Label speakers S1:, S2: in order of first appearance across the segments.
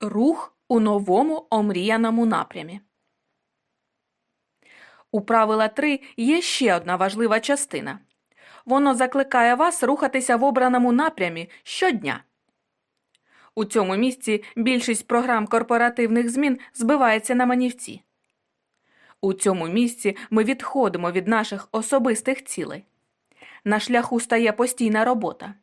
S1: Рух у новому омріяному напрямі. У правила 3 є ще одна важлива частина. Воно закликає вас рухатися в обраному напрямі щодня. У цьому місці більшість програм корпоративних змін збивається на манівці. У цьому місці ми відходимо від наших особистих цілей. На шляху стає постійна робота.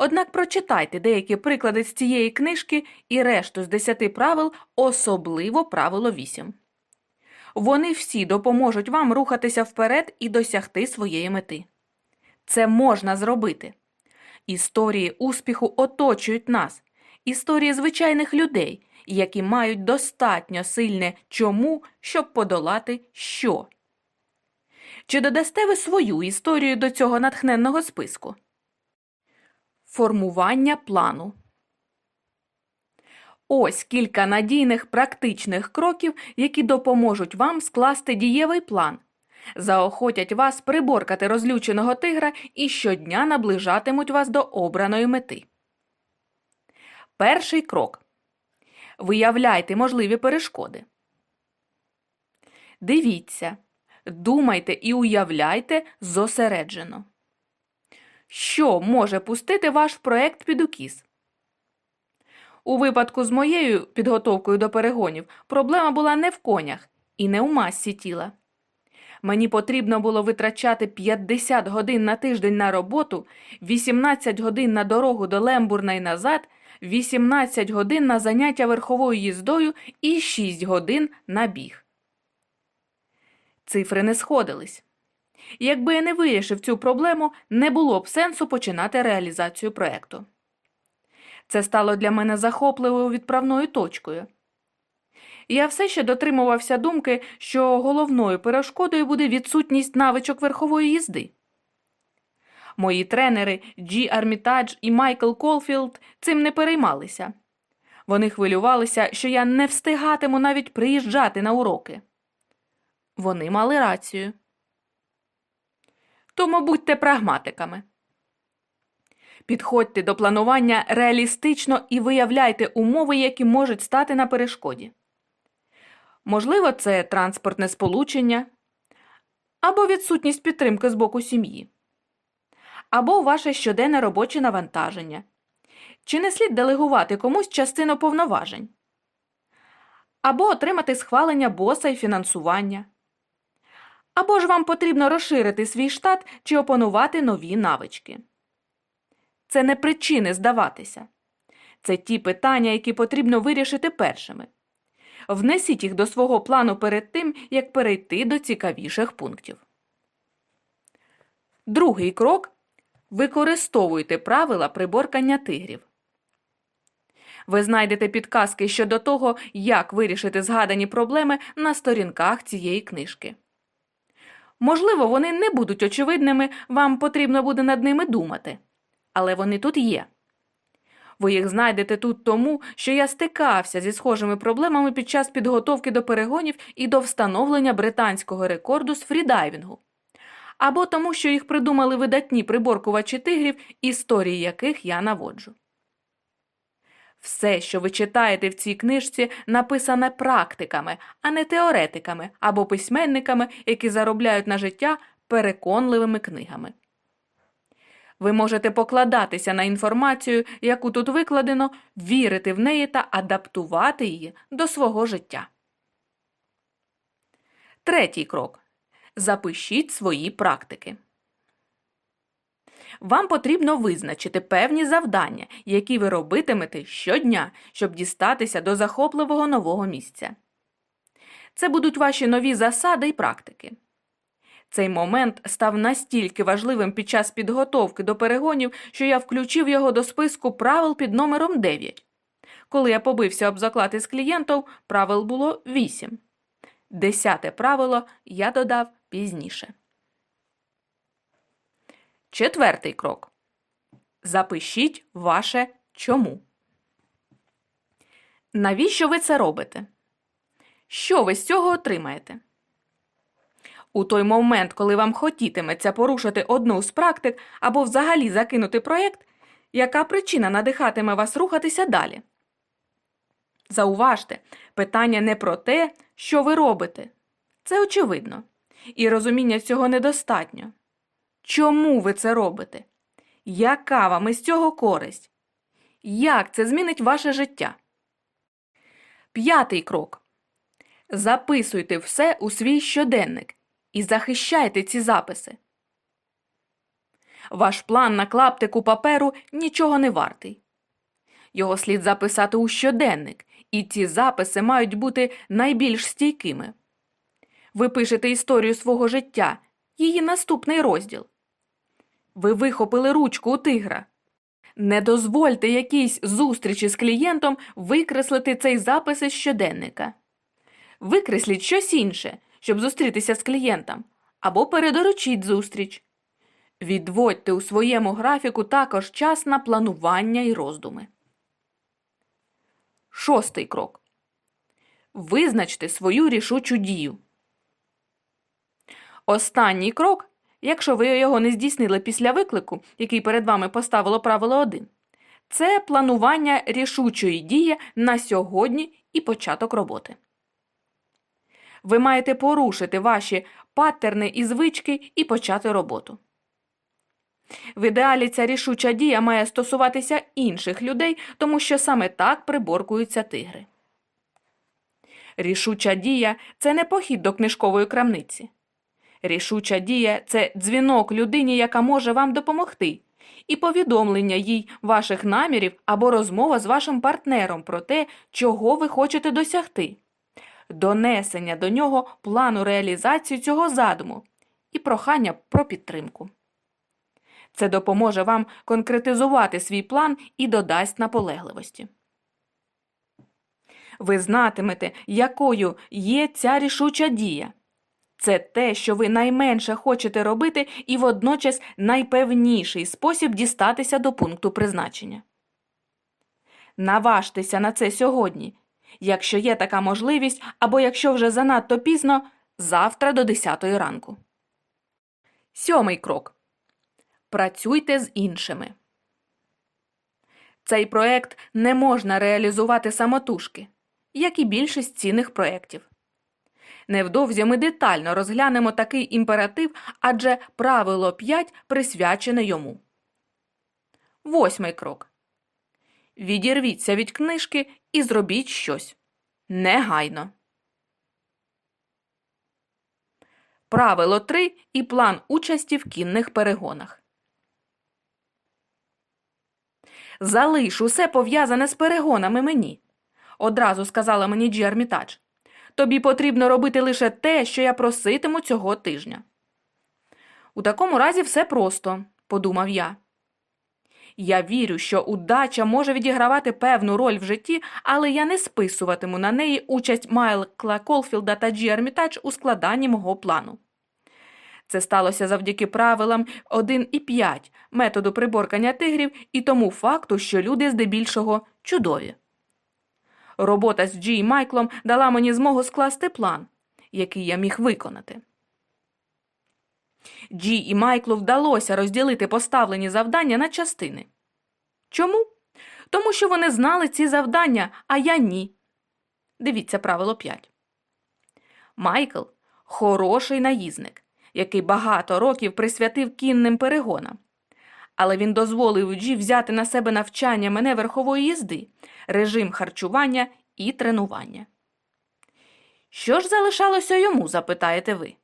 S1: Однак прочитайте деякі приклади з цієї книжки і решту з 10 правил, особливо правило 8. Вони всі допоможуть вам рухатися вперед і досягти своєї мети. Це можна зробити. Історії успіху оточують нас, історії звичайних людей, які мають достатньо сильне чому, щоб подолати що. Чи додасте ви свою історію до цього натхненного списку? Формування плану. Ось кілька надійних практичних кроків, які допоможуть вам скласти дієвий план, заохотять вас приборкати розлюченого тигра і щодня наближатимуть вас до обраної мети. Перший крок. Виявляйте можливі перешкоди. Дивіться, думайте і уявляйте зосереджено. Що може пустити ваш проект під укіс? У випадку з моєю підготовкою до перегонів проблема була не в конях і не у масі тіла. Мені потрібно було витрачати 50 годин на тиждень на роботу, 18 годин на дорогу до Лембурна і назад, 18 годин на заняття верховою їздою і 6 годин на біг. Цифри не сходились. Якби я не вирішив цю проблему, не було б сенсу починати реалізацію проєкту. Це стало для мене захопливою відправною точкою. Я все ще дотримувався думки, що головною перешкодою буде відсутність навичок верхової їзди. Мої тренери Джі Армітадж і Майкл Колфілд цим не переймалися. Вони хвилювалися, що я не встигатиму навіть приїжджати на уроки. Вони мали рацію. Тому будьте прагматиками. Підходьте до планування реалістично і виявляйте умови, які можуть стати на перешкоді. Можливо, це транспортне сполучення, або відсутність підтримки з боку сім'ї, або ваше щоденне робоче навантаження. Чи не слід делегувати комусь частину повноважень, або отримати схвалення боса і фінансування. Або ж вам потрібно розширити свій штат чи опанувати нові навички. Це не причини здаватися. Це ті питання, які потрібно вирішити першими. Внесіть їх до свого плану перед тим, як перейти до цікавіших пунктів. Другий крок використовуйте правила приборкання тигрів. Ви знайдете підказки щодо того, як вирішити згадані проблеми на сторінках цієї книжки. Можливо, вони не будуть очевидними, вам потрібно буде над ними думати. Але вони тут є. Ви їх знайдете тут тому, що я стикався зі схожими проблемами під час підготовки до перегонів і до встановлення британського рекорду з фрідайвінгу, або тому, що їх придумали видатні приборкувачі тигрів, історії яких я наводжу. Все, що ви читаєте в цій книжці, написане практиками, а не теоретиками або письменниками, які заробляють на життя переконливими книгами. Ви можете покладатися на інформацію, яку тут викладено, вірити в неї та адаптувати її до свого життя. Третій крок. Запишіть свої практики. Вам потрібно визначити певні завдання, які ви робитимете щодня, щоб дістатися до захопливого нового місця. Це будуть ваші нові засади і практики. Цей момент став настільки важливим під час підготовки до перегонів, що я включив його до списку правил під номером 9. Коли я побився об заклад із клієнтом, правил було 8. Десяте правило я додав пізніше. Четвертий крок. Запишіть ваше чому. Навіщо ви це робите? Що ви з цього отримаєте? У той момент, коли вам хотітиметься порушити одну з практик або взагалі закинути проєкт, яка причина надихатиме вас рухатися далі? Зауважте, питання не про те, що ви робите. Це очевидно. І розуміння цього недостатньо. Чому ви це робите? Яка вам із цього користь? Як це змінить ваше життя? П'ятий крок. Записуйте все у свій щоденник і захищайте ці записи. Ваш план на клаптику паперу нічого не вартий. Його слід записати у щоденник, і ці записи мають бути найбільш стійкими. Ви пишете історію свого життя, її наступний розділ. Ви вихопили ручку у тигра. Не дозвольте якійсь зустрічі з клієнтом викреслити цей запис із щоденника. Викресліть щось інше, щоб зустрітися з клієнтом, або передоручіть зустріч. Відводьте у своєму графіку також час на планування і роздуми. Шостий крок. Визначте свою рішучу дію. Останній крок, якщо ви його не здійснили після виклику, який перед вами поставило правило 1, це планування рішучої дії на сьогодні і початок роботи. Ви маєте порушити ваші паттерни і звички і почати роботу. В ідеалі ця рішуча дія має стосуватися інших людей, тому що саме так приборкуються тигри. Рішуча дія це не похід до книжкової крамниці. Рішуча дія це дзвінок людині, яка може вам допомогти, і повідомлення їй ваших намірів або розмова з вашим партнером про те, чого ви хочете досягти, донесення до нього плану реалізації цього задуму і прохання про підтримку. Це допоможе вам конкретизувати свій план і додасть наполегливості. Ви знатимете, якою є ця рішуча дія. Це те, що ви найменше хочете робити, і водночас найпевніший спосіб дістатися до пункту призначення. Наважтеся на це сьогодні, якщо є така можливість, або якщо вже занадто пізно, завтра до 10 ранку. Сьомий крок. Працюйте з іншими. Цей проект не можна реалізувати самотужки, як і більшість цінних проєктів. Невдовзі ми детально розглянемо такий імператив, адже правило 5 присвячене йому. Восьмий крок. Відірвіться від книжки і зробіть щось. Негайно. Правило 3 і план участі в кінних перегонах. Залиш усе пов'язане з перегонами мені. Одразу сказала мені Джі Армітач. Тобі потрібно робити лише те, що я проситиму цього тижня. У такому разі все просто, подумав я. Я вірю, що удача може відігравати певну роль в житті, але я не списуватиму на неї участь Майкла Колфілда та Джі Армітач у складанні мого плану. Це сталося завдяки правилам 1 і 5 методу приборкання тигрів і тому факту, що люди здебільшого чудові. Робота з Джі і Майклом дала мені змогу скласти план, який я міг виконати. Джі і Майклу вдалося розділити поставлені завдання на частини. Чому? Тому що вони знали ці завдання, а я ні. Дивіться правило 5. Майкл хороший наїзник, який багато років присвятив кінним перегонам. Але він дозволив Джі взяти на себе навчання мене верхової їзди, режим харчування і тренування. Що ж залишалося йому, запитаєте ви?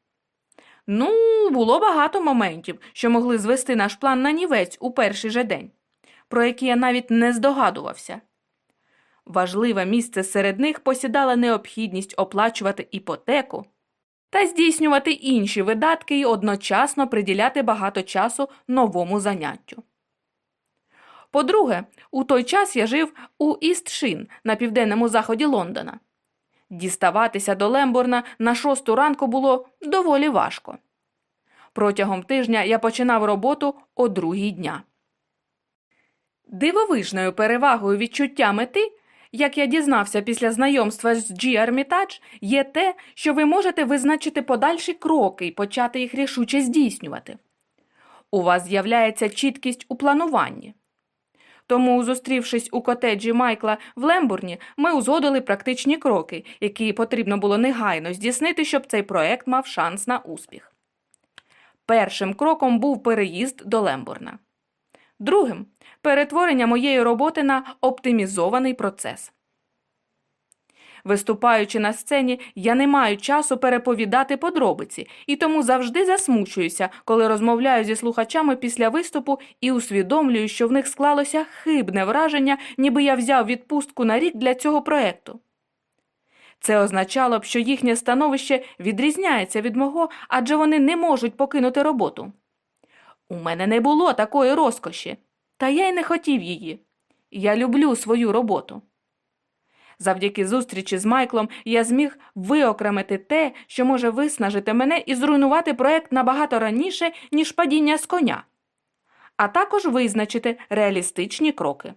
S1: Ну, було багато моментів, що могли звести наш план на нівець у перший же день, про які я навіть не здогадувався. Важливе місце серед них посідала необхідність оплачувати іпотеку та здійснювати інші видатки і одночасно приділяти багато часу новому заняттю. По-друге, у той час я жив у Істшин на південному заході Лондона. Діставатися до Лемборна на шосту ранку було доволі важко. Протягом тижня я починав роботу о другій дня. Дивовижною перевагою відчуття мети, як я дізнався після знайомства з Джі Армітач, є те, що ви можете визначити подальші кроки і почати їх рішуче здійснювати. У вас з'являється чіткість у плануванні. Тому, зустрівшись у котеджі Майкла в Лембурні, ми узгодили практичні кроки, які потрібно було негайно здійснити, щоб цей проект мав шанс на успіх. Першим кроком був переїзд до Лембурна. Другим перетворення моєї роботи на оптимізований процес. Виступаючи на сцені, я не маю часу переповідати подробиці і тому завжди засмучуюся, коли розмовляю зі слухачами після виступу і усвідомлюю, що в них склалося хибне враження, ніби я взяв відпустку на рік для цього проекту. Це означало б, що їхнє становище відрізняється від мого, адже вони не можуть покинути роботу. У мене не було такої розкоші, та я й не хотів її. Я люблю свою роботу. Завдяки зустрічі з Майклом я зміг виокремити те, що може виснажити мене і зруйнувати проект набагато раніше, ніж падіння з коня, а також визначити реалістичні кроки.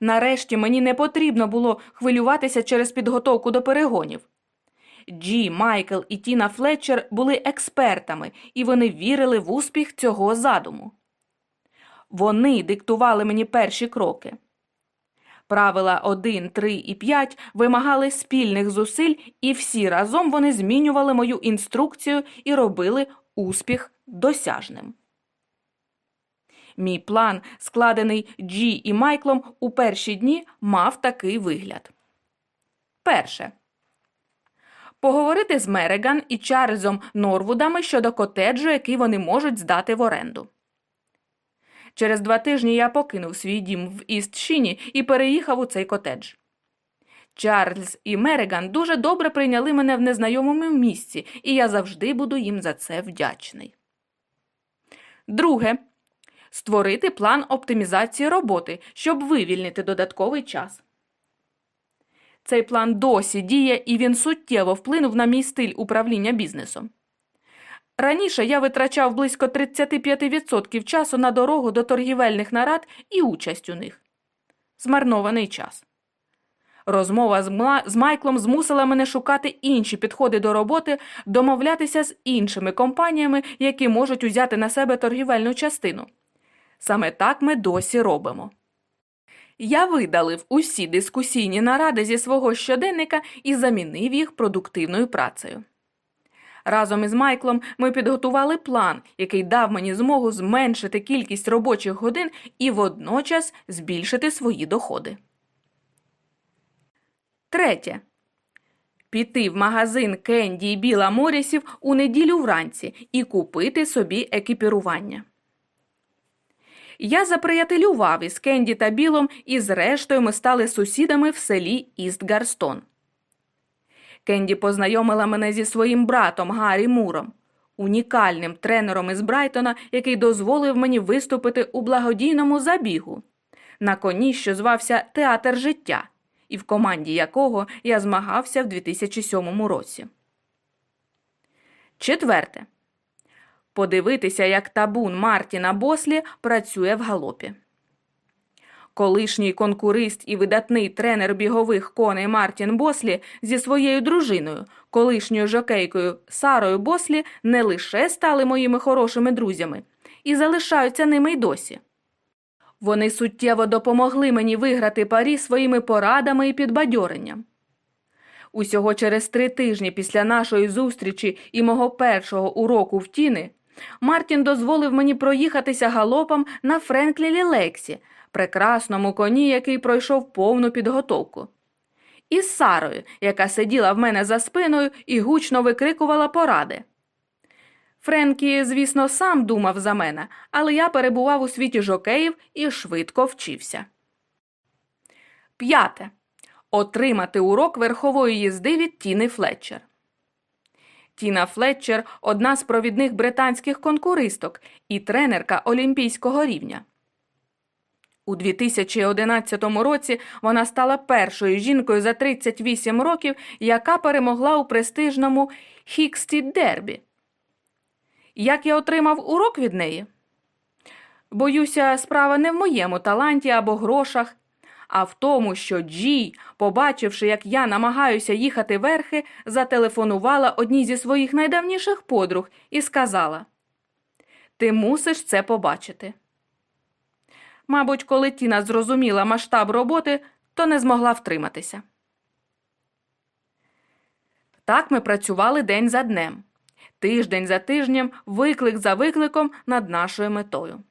S1: Нарешті мені не потрібно було хвилюватися через підготовку до перегонів. Джі, Майкл і Тіна Флетчер були експертами, і вони вірили в успіх цього задуму. Вони диктували мені перші кроки. Правила 1, 3 і 5 вимагали спільних зусиль, і всі разом вони змінювали мою інструкцію і робили успіх досяжним. Мій план, складений Джі і Майклом у перші дні, мав такий вигляд. Перше. Поговорити з Мереган і Чарльзом Норвудами щодо котеджу, який вони можуть здати в оренду. Через два тижні я покинув свій дім в Істшіні і переїхав у цей котедж. Чарльз і Мереган дуже добре прийняли мене в незнайомому місці, і я завжди буду їм за це вдячний. Друге. Створити план оптимізації роботи, щоб вивільнити додатковий час. Цей план досі діє і він суттєво вплинув на мій стиль управління бізнесом. Раніше я витрачав близько 35% часу на дорогу до торгівельних нарад і участь у них. Змарнований час. Розмова з, Майклом змусила мене шукати інші підходи до роботи, домовлятися з іншими компаніями, які можуть узяти на себе торгівельну частину. Саме так ми досі робимо. Я видалив усі дискусійні наради зі свого щоденника і замінив їх продуктивною працею. Разом із Майклом ми підготували план, який дав мені змогу зменшити кількість робочих годин і водночас збільшити свої доходи. Третє. Піти в магазин Кенді і Біла Морісів у неділю вранці і купити собі екіпірування. Я заприятелював із Кенді та Білом, і зрештою ми стали сусідами в селі Іст Гарстон. Кенді познайомила мене зі своїм братом Гаррі Муром, унікальним тренером із Брайтона, який дозволив мені виступити у благодійному забігу на коні, що звався Театр життя, і в команді якого я змагався в 2007 році. Четверте. Подивитися, як табун Мартіна Бослі працює в галопі. Колишній конкурист і видатний тренер бігових коней Мартін Бослі зі своєю дружиною, колишньою жокейкою Сарою Бослі, не лише стали моїми хорошими друзями і залишаються ними й досі. Вони суттєво допомогли мені виграти парі своїми порадами і підбадьоренням. Усього через три тижні після нашої зустрічі і мого першого уроку в тіни Мартін дозволив мені проїхатися галопом на Френклі Лексі, прекрасному коні, який пройшов повну підготовку. І з Сарою, яка сиділа в мене за спиною і гучно викрикувала поради. Френкі, звісно, сам думав за мене, але я перебував у світі жокеїв і швидко вчився. П'яте. Отримати урок верхової їзди від Тіни Флетчер. Тіна Флетчер одна з провідних британських конкуристок і тренерка олімпійського рівня. У 2011 році вона стала першою жінкою за 38 років, яка перемогла у престижному Хіксті Дербі. Як я отримав урок від неї? Боюся, справа не в моєму таланті або грошах, а в тому, що Джі, побачивши, як я намагаюся їхати верхи, зателефонувала одній зі своїх найдавніших подруг і сказала: Ти мусиш це побачити. Мабуть, коли Тіна зрозуміла масштаб роботи, то не змогла втриматися. Так ми працювали день за днем, тиждень за тижнем, виклик за викликом над нашою метою.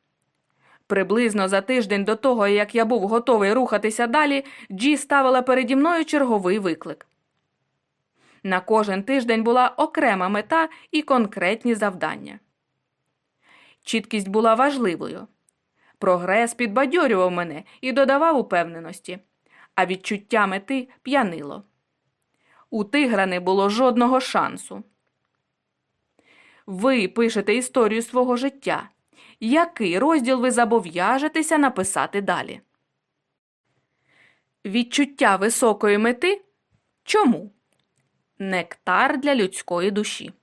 S1: Приблизно за тиждень до того, як я був готовий рухатися далі, Джі ставила переді мною черговий виклик. На кожен тиждень була окрема мета і конкретні завдання. Чіткість була важливою. Прогрес підбадьорював мене і додавав упевненості, а відчуття мети п'янило. У тигра не було жодного шансу. Ви пишете історію свого життя. Який розділ ви зобов'яжетеся написати далі? Відчуття високої мети чому? Нектар для людської душі.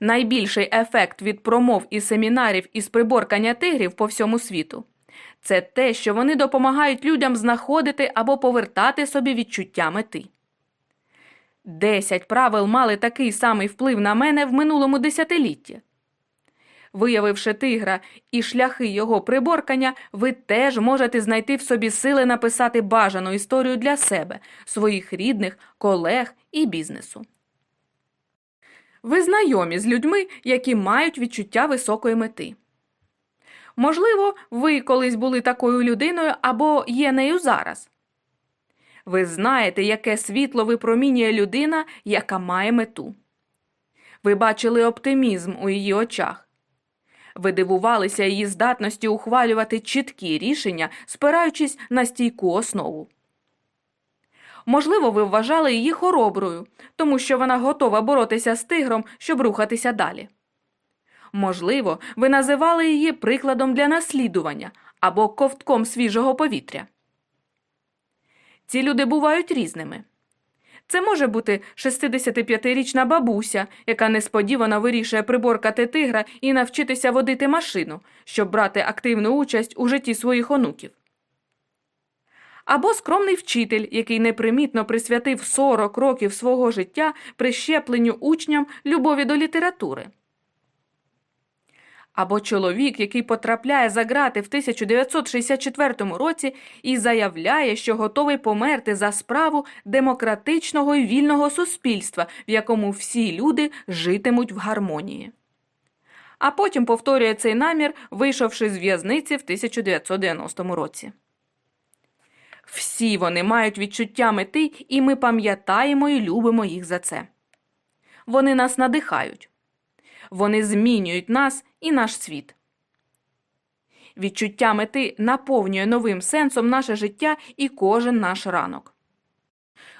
S1: Найбільший ефект від промов і семінарів із приборкання тигрів по всьому світу це те, що вони допомагають людям знаходити або повертати собі відчуття мети. Десять правил мали такий самий вплив на мене в минулому десятилітті. Виявивши тигра і шляхи його приборкання, ви теж можете знайти в собі сили написати бажану історію для себе, своїх рідних, колег і бізнесу. Ви знайомі з людьми, які мають відчуття високої мети. Можливо, ви колись були такою людиною або є нею зараз. Ви знаєте, яке світло випромінює людина, яка має мету. Ви бачили оптимізм у її очах. Ви дивувалися її здатності ухвалювати чіткі рішення, спираючись на стійку основу. Можливо, ви вважали її хороброю, тому що вона готова боротися з тигром, щоб рухатися далі. Можливо, ви називали її прикладом для наслідування або ковтком свіжого повітря. Ці люди бувають різними. Це може бути 65-річна бабуся, яка несподівано вирішує приборкати тигра і навчитися водити машину, щоб брати активну участь у житті своїх онуків. Або скромний вчитель, який непримітно присвятив 40 років свого життя прищепленню учням любові до літератури. Або чоловік, який потрапляє за грати в 1964 році і заявляє, що готовий померти за справу демократичного і вільного суспільства, в якому всі люди житимуть в гармонії. А потім повторює цей намір, вийшовши з в'язниці в 1990 році. Всі вони мають відчуття мети, і ми пам'ятаємо і любимо їх за це. Вони нас надихають. Вони змінюють нас і наш світ. Відчуття мети наповнює новим сенсом наше життя і кожен наш ранок.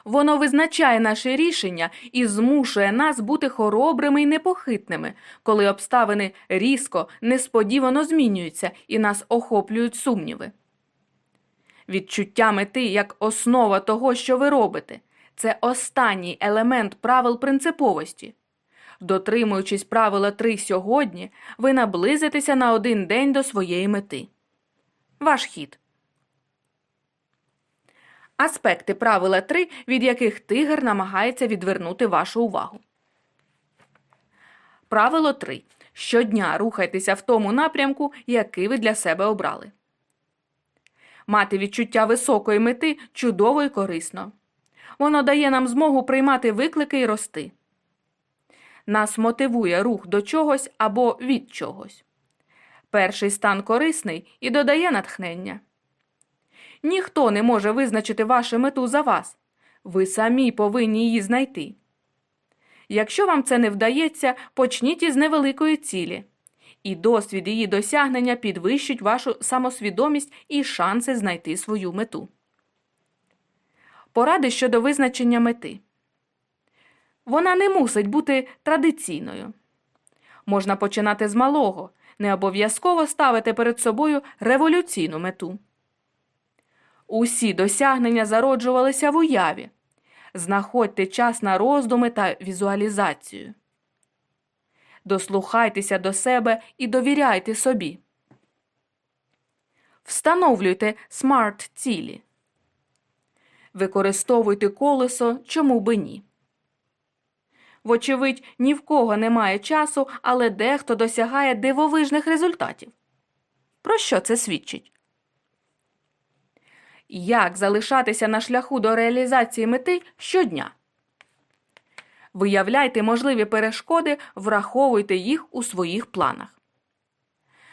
S1: Воно визначає наше рішення і змушує нас бути хоробрими і непохитними, коли обставини різко, несподівано змінюються і нас охоплюють сумніви. Відчуття мети як основа того, що ви робите, це останній елемент правил принциповості. Дотримуючись правила 3 сьогодні, ви наблизитеся на один день до своєї мети. Ваш хід. Аспекти правила 3, від яких тигр намагається відвернути вашу увагу. Правило 3. Щодня рухайтеся в тому напрямку, який ви для себе обрали. Мати відчуття високої мети чудово і корисно. Воно дає нам змогу приймати виклики і рости. Нас мотивує рух до чогось або від чогось. Перший стан корисний і додає натхнення. Ніхто не може визначити вашу мету за вас. Ви самі повинні її знайти. Якщо вам це не вдається, почніть із невеликої цілі і досвід її досягнення підвищить вашу самосвідомість і шанси знайти свою мету. Поради щодо визначення мети. Вона не мусить бути традиційною. Можна починати з малого, не обов'язково ставити перед собою революційну мету. Усі досягнення зароджувалися в уяві. Знаходьте час на роздуми та візуалізацію дослухайтеся до себе і довіряйте собі. Встановлюйте смарт цілі. Використовуйте колесо чому би ні. Вочевидь, ні в кого немає часу, але дехто досягає дивовижних результатів. Про що це свідчить? Як залишатися на шляху до реалізації мети щодня? Виявляйте можливі перешкоди, враховуйте їх у своїх планах.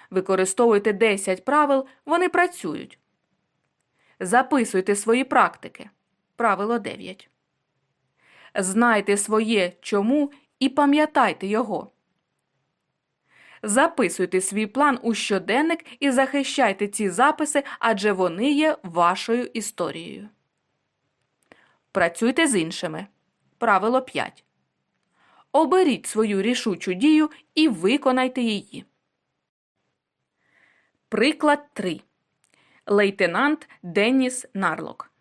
S1: Використовуйте 10 правил, вони працюють. Записуйте свої практики. Правило 9. Знайте своє чому і пам'ятайте його. Записуйте свій план у щоденник і захищайте ці записи, адже вони є вашою історією. Працюйте з іншими. Правило 5. Оберіть свою рішучу дію і виконайте її. Приклад 3. Лейтенант Денніс Нарлок.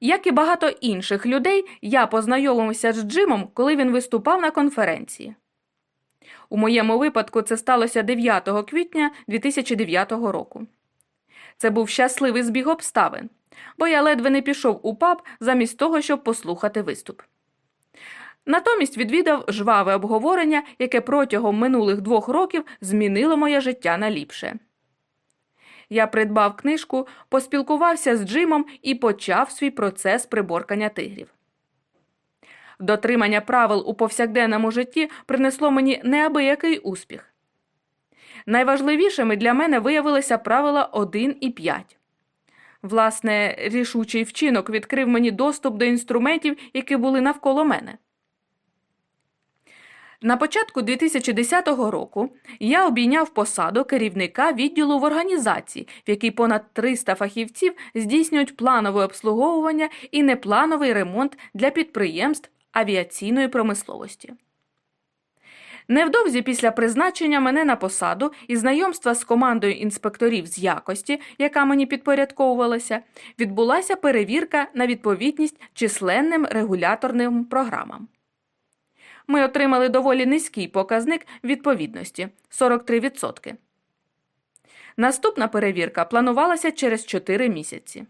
S1: Як і багато інших людей, я познайомився з Джимом, коли він виступав на конференції. У моєму випадку це сталося 9 квітня 2009 року. Це був щасливий збіг обставин, бо я ледве не пішов у паб замість того, щоб послухати виступ. Натомість відвідав жваве обговорення, яке протягом минулих двох років змінило моє життя на ліпше. Я придбав книжку, поспілкувався з Джимом і почав свій процес приборкання тигрів. Дотримання правил у повсякденному житті принесло мені неабиякий успіх. Найважливішими для мене виявилися правила 1 і 5. Власне, рішучий вчинок відкрив мені доступ до інструментів, які були навколо мене. На початку 2010 року я обійняв посаду керівника відділу в організації, в якій понад 300 фахівців здійснюють планове обслуговування і неплановий ремонт для підприємств авіаційної промисловості. Невдовзі після призначення мене на посаду і знайомства з командою інспекторів з якості, яка мені підпорядковувалася, відбулася перевірка на відповідність численним регуляторним програмам. Ми отримали доволі низький показник відповідності 43%. Наступна перевірка планувалася через 4 місяці.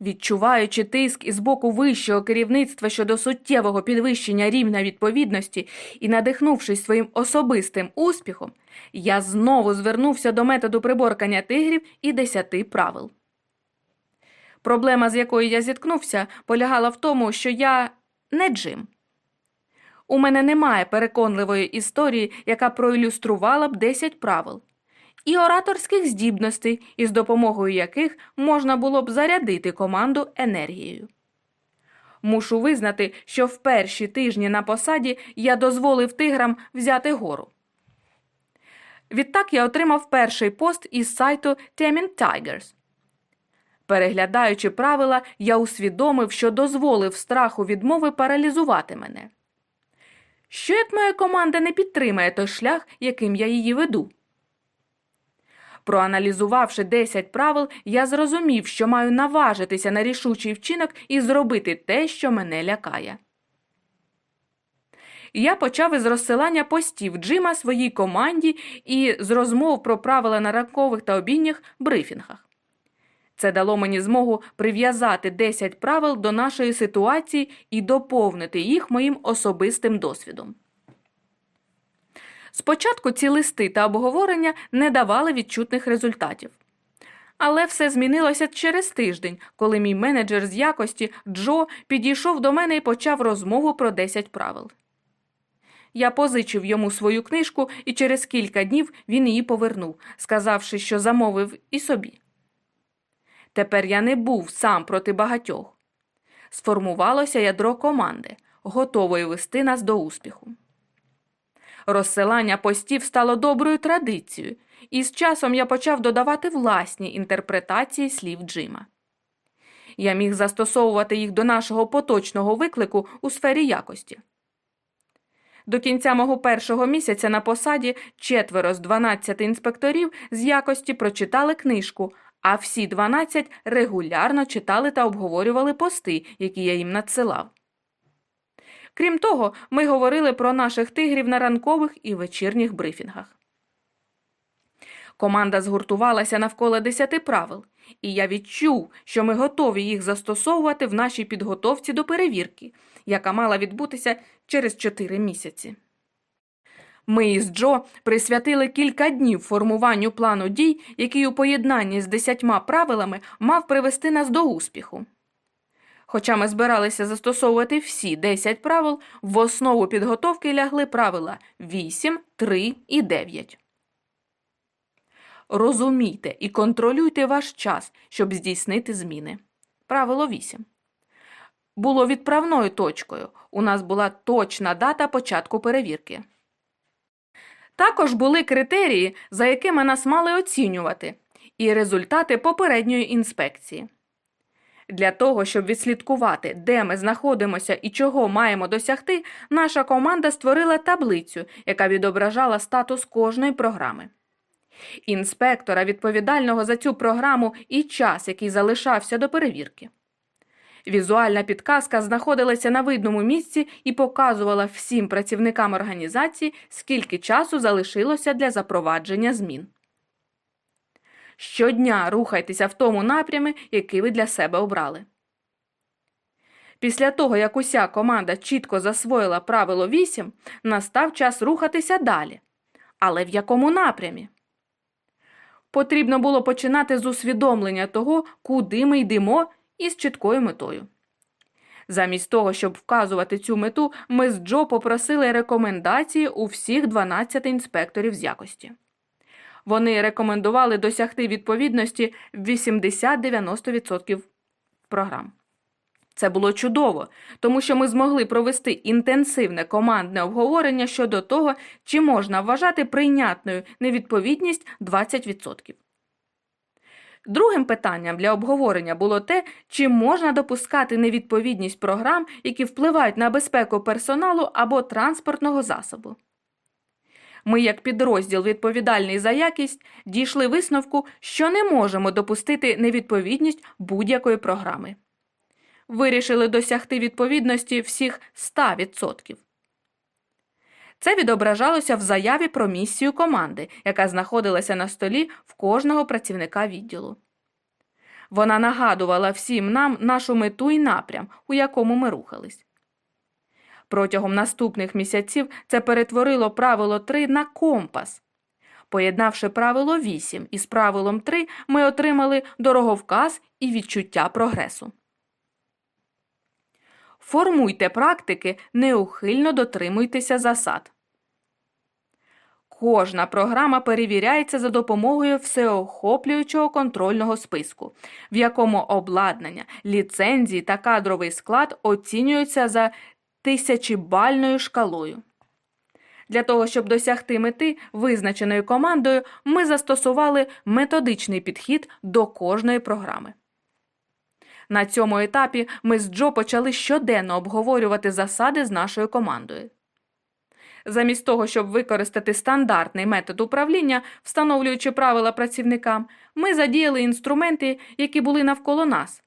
S1: Відчуваючи тиск із боку вищого керівництва щодо суттєвого підвищення рівня відповідності і надихнувшись своїм особистим успіхом, я знову звернувся до методу приборкання тигрів і десяти правил. Проблема, з якою я зіткнувся, полягала в тому, що я не Джим. У мене немає переконливої історії, яка проілюструвала б 10 правил і ораторських здібностей, із допомогою яких можна було б зарядити команду енергією. Мушу визнати, що в перші тижні на посаді я дозволив тиграм взяти гору. Відтак я отримав перший пост із сайту Taming Tigers. Переглядаючи правила, я усвідомив, що дозволив страху відмови паралізувати мене. Що як моя команда не підтримає той шлях, яким я її веду? Проаналізувавши 10 правил, я зрозумів, що маю наважитися на рішучий вчинок і зробити те, що мене лякає. Я почав із розсилання постів Джима своїй команді і з розмов про правила на ранкових та обідніх брифінгах. Це дало мені змогу прив'язати 10 правил до нашої ситуації і доповнити їх моїм особистим досвідом. Спочатку ці листи та обговорення не давали відчутних результатів. Але все змінилося через тиждень, коли мій менеджер з якості Джо підійшов до мене і почав розмову про 10 правил. Я позичив йому свою книжку, і через кілька днів він її повернув, сказавши, що замовив і собі. Тепер я не був сам проти багатьох. Сформувалося ядро команди, готової вести нас до успіху. Розсилання постів стало доброю традицією, і з часом я почав додавати власні інтерпретації слів Джима. Я міг застосовувати їх до нашого поточного виклику у сфері якості. До кінця мого першого місяця на посаді четверо з 12 інспекторів з якості прочитали книжку, а всі 12 регулярно читали та обговорювали пости, які я їм надсилав. Крім того, ми говорили про наших тигрів на ранкових і вечірніх брифінгах. Команда згуртувалася навколо десяти правил, і я відчув, що ми готові їх застосовувати в нашій підготовці до перевірки, яка мала відбутися через чотири місяці. Ми із Джо присвятили кілька днів формуванню плану дій, який у поєднанні з десятьма правилами мав привести нас до успіху. Хоча ми збиралися застосовувати всі 10 правил, в основу підготовки лягли правила 8, 3 і 9. Розумійте і контролюйте ваш час, щоб здійснити зміни. Правило 8. Було відправною точкою. У нас була точна дата початку перевірки. Також були критерії, за якими нас мали оцінювати, і результати попередньої інспекції. Для того, щоб відслідкувати, де ми знаходимося і чого маємо досягти, наша команда створила таблицю, яка відображала статус кожної програми. Інспектора, відповідального за цю програму і час, який залишався до перевірки. Візуальна підказка знаходилася на видному місці і показувала всім працівникам організації, скільки часу залишилося для запровадження змін. Щодня рухайтеся в тому напрямі, який ви для себе обрали. Після того, як уся команда чітко засвоїла правило 8, настав час рухатися далі. Але в якому напрямі? Потрібно було починати з усвідомлення того, куди ми йдемо, і з чіткою метою. Замість того, щоб вказувати цю мету, ми з Джо попросили рекомендації у всіх 12 інспекторів з якості. Вони рекомендували досягти відповідності 80-90% програм. Це було чудово, тому що ми змогли провести інтенсивне командне обговорення щодо того, чи можна вважати прийнятною невідповідність 20%. Другим питанням для обговорення було те, чи можна допускати невідповідність програм, які впливають на безпеку персоналу або транспортного засобу. Ми, як підрозділ відповідальний за якість, дійшли висновку, що не можемо допустити невідповідність будь-якої програми. Вирішили досягти відповідності всіх 100%. Це відображалося в заяві про місію команди, яка знаходилася на столі в кожного працівника відділу. Вона нагадувала всім нам нашу мету і напрям, у якому ми рухались. Протягом наступних місяців це перетворило правило 3 на компас. Поєднавши правило 8 із правилом 3, ми отримали дороговказ і відчуття прогресу. Формуйте практики, неухильно дотримуйтеся засад. Кожна програма перевіряється за допомогою всеохоплюючого контрольного списку, в якому обладнання, ліцензії та кадровий склад оцінюються за тисячібальною шкалою. Для того, щоб досягти мети, визначеної командою, ми застосували методичний підхід до кожної програми. На цьому етапі ми з Джо почали щоденно обговорювати засади з нашою командою. Замість того, щоб використати стандартний метод управління, встановлюючи правила працівникам, ми задіяли інструменти, які були навколо нас.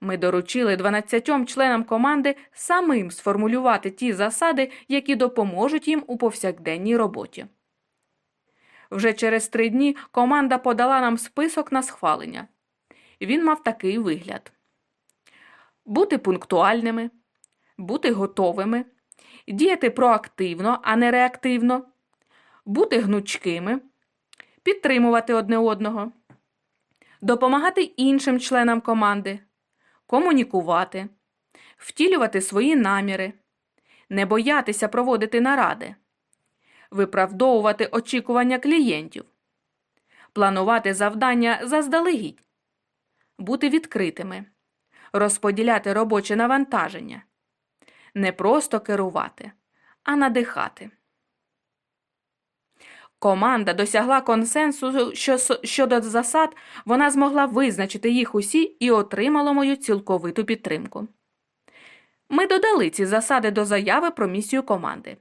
S1: Ми доручили 12 членам команди самим сформулювати ті засади, які допоможуть їм у повсякденній роботі. Вже через три дні команда подала нам список на схвалення. Він мав такий вигляд: бути пунктуальними, бути готовими, діяти проактивно, а не реактивно, бути гнучкими, підтримувати одне одного, допомагати іншим членам команди, комунікувати, втілювати свої наміри, не боятися проводити наради, виправдовувати очікування клієнтів, планувати завдання заздалегідь, бути відкритими, розподіляти робоче навантаження, не просто керувати, а надихати. Команда досягла консенсусу щодо засад, вона змогла визначити їх усі і отримала мою цілковиту підтримку. Ми додали ці засади до заяви про місію команди.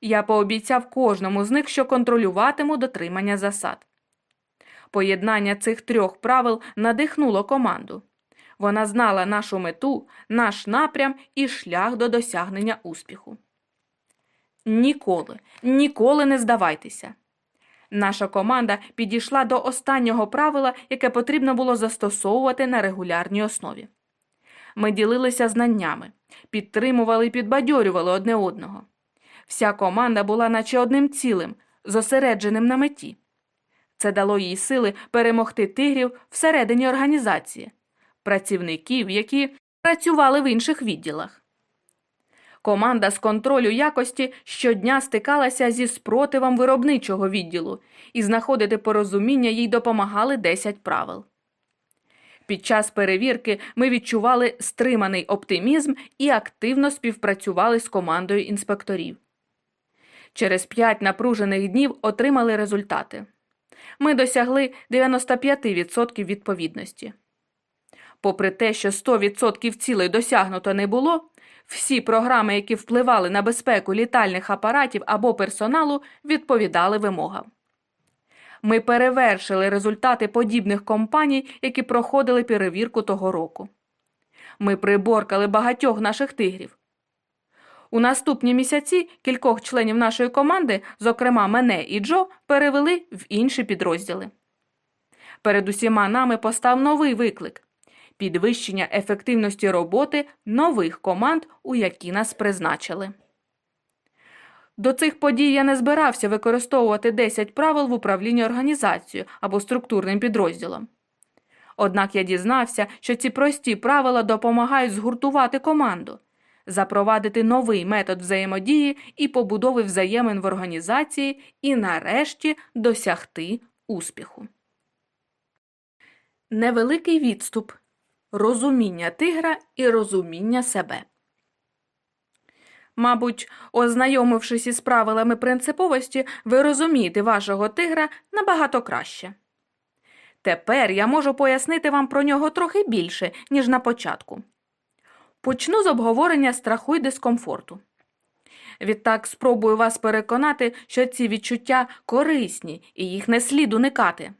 S1: Я пообіцяв кожному з них, що контролюватиму дотримання засад. Поєднання цих трьох правил надихнуло команду. Вона знала нашу мету, наш напрям і шлях до досягнення успіху. Ніколи, ніколи не здавайтеся. Наша команда підійшла до останнього правила, яке потрібно було застосовувати на регулярній основі. Ми ділилися знаннями, підтримували і підбадьорювали одне одного. Вся команда була наче одним цілим, зосередженим на меті. Це дало їй сили перемогти тигрів всередині організації, працівників, які працювали в інших відділах. Команда з контролю якості щодня стикалася зі спротивом виробничого відділу, і знаходити порозуміння їй допомагали 10 правил. Під час перевірки ми відчували стриманий оптимізм і активно співпрацювали з командою інспекторів. Через 5 напружених днів отримали результати. Ми досягли 95% відповідності. Попри те, що 100% цілей досягнуто не було, всі програми, які впливали на безпеку літальних апаратів або персоналу, відповідали вимогам. Ми перевершили результати подібних компаній, які проходили перевірку того року. Ми приборкали багатьох наших тигрів. У наступні місяці кількох членів нашої команди, зокрема мене і Джо, перевели в інші підрозділи. Перед усіма нами постав новий виклик підвищення ефективності роботи нових команд, у які нас призначили. До цих подій я не збирався використовувати 10 правил в управлінні організацією або структурним підрозділом. Однак я дізнався, що ці прості правила допомагають згуртувати команду, запровадити новий метод взаємодії і побудови взаємин в організації і, нарешті, досягти успіху. Невеликий відступ розуміння тигра і розуміння себе. Мабуть, ознайомившись із правилами принциповості, ви розумієте вашого тигра набагато краще. Тепер я можу пояснити вам про нього трохи більше, ніж на початку. Почну з обговорення страху і дискомфорту. Відтак спробую вас переконати, що ці відчуття корисні і їх не слід уникати.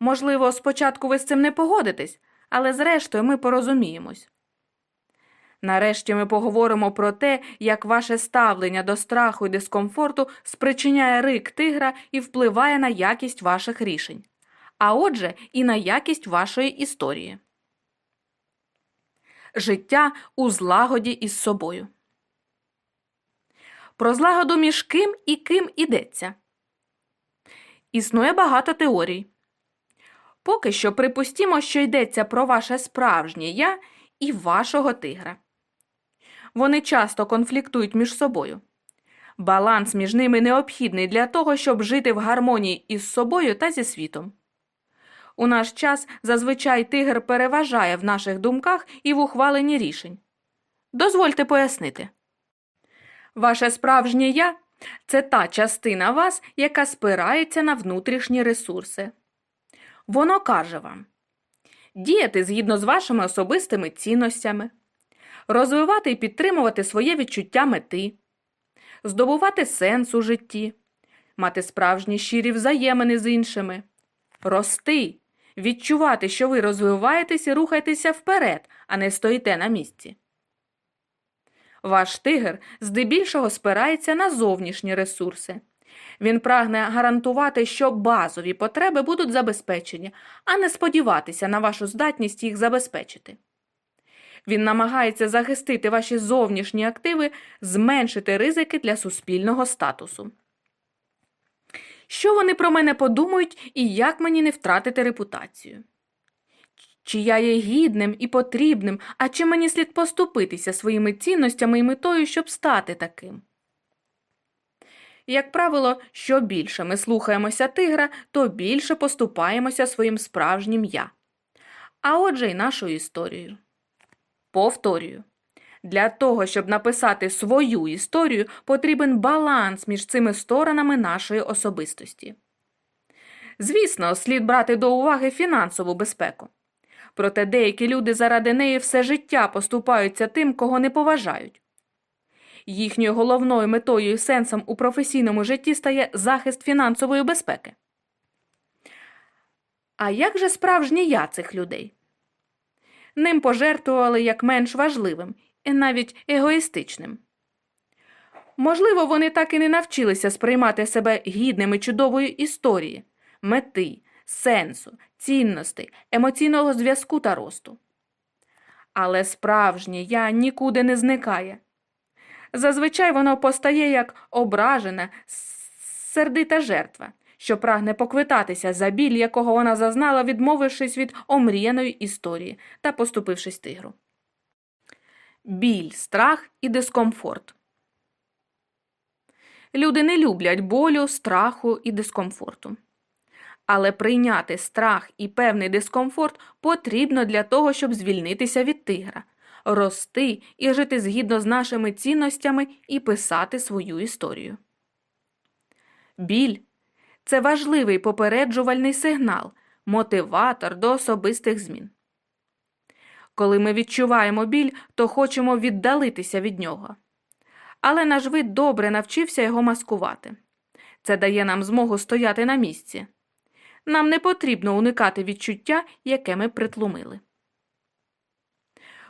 S1: Можливо, спочатку ви з цим не погодитесь, але зрештою ми порозуміємось. Нарешті ми поговоримо про те, як ваше ставлення до страху і дискомфорту спричиняє рик тигра і впливає на якість ваших рішень, а отже, і на якість вашої історії. Життя у злагоді із собою. Про злагоду між ким і ким ідеться. Існує багато теорій. Поки що припустімо, що йдеться про ваше справжнє я і вашого тигра. Вони часто конфліктують між собою. Баланс між ними необхідний для того, щоб жити в гармонії із собою та зі світом. У наш час зазвичай тигр переважає в наших думках і в ухваленні рішень. Дозвольте пояснити. Ваше справжнє я це та частина вас, яка спирається на внутрішні ресурси. Воно каже вам діяти згідно з вашими особистими цінностями, розвивати і підтримувати своє відчуття мети, здобувати сенс у житті, мати справжні щирі взаємини з іншими, рости, відчувати, що ви розвиваєтесь і рухаєтеся вперед, а не стоїте на місці. Ваш тигр здебільшого спирається на зовнішні ресурси. Він прагне гарантувати, що базові потреби будуть забезпечені, а не сподіватися на вашу здатність їх забезпечити. Він намагається захистити ваші зовнішні активи, зменшити ризики для суспільного статусу. Що вони про мене подумають і як мені не втратити репутацію? Чи я є гідним і потрібним, а чи мені слід поступитися своїми цінностями і метою, щоб стати таким? Як правило, що більше ми слухаємося тигра, то більше поступаємося своїм справжнім я. А отже, й нашою історією. Повторюю. Для того, щоб написати свою історію, потрібен баланс між цими сторонами нашої особистості. Звісно, слід брати до уваги фінансову безпеку. Проте деякі люди заради неї все життя поступаються тим, кого не поважають. Їхньою головною метою і сенсом у професійному житті стає захист фінансової безпеки. А як же справжнє я цих людей? Ним пожертвували як менш важливим навіть егоїстичним. Можливо, вони так і не навчилися сприймати себе гідними чудової історії, мети, сенсу, цінностей, емоційного зв'язку та росту. Але справжнє я нікуди не зникає. Зазвичай воно постає як ображена, сердита жертва, що прагне поквитатися за біль, якого вона зазнала, відмовившись від омріяної історії та поступившись тигру. Біль, страх і дискомфорт. Люди не люблять болю, страху і дискомфорту. Але прийняти страх і певний дискомфорт потрібно для того, щоб звільнитися від тигра, рости і жити згідно з нашими цінностями і писати свою історію. Біль це важливий попереджувальний сигнал, мотиватор до особистих змін. Коли ми відчуваємо біль, то хочемо віддалитися від нього. Але наш вид добре навчився його маскувати. Це дає нам змогу стояти на місці. Нам не потрібно уникати відчуття, яке ми притлумили.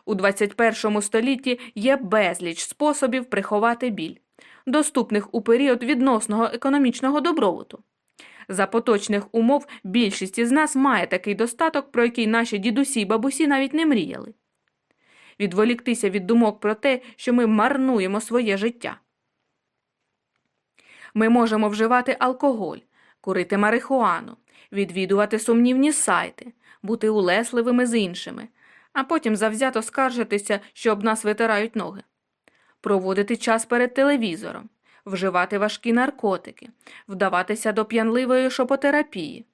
S1: У 21 столітті є безліч способів приховати біль, доступних у період відносного економічного добробуту. За поточних умов більшість із нас має такий достаток, про який наші дідусі й бабусі навіть не мріяли відволіктися від думок про те, що ми марнуємо своє життя. Ми можемо вживати алкоголь, курити марихуану, відвідувати сумнівні сайти, бути улесливими з іншими, а потім завзято скаржитися, що об нас витирають ноги, проводити час перед телевізором, вживати важкі наркотики, вдаватися до п'янливої шопотерапії,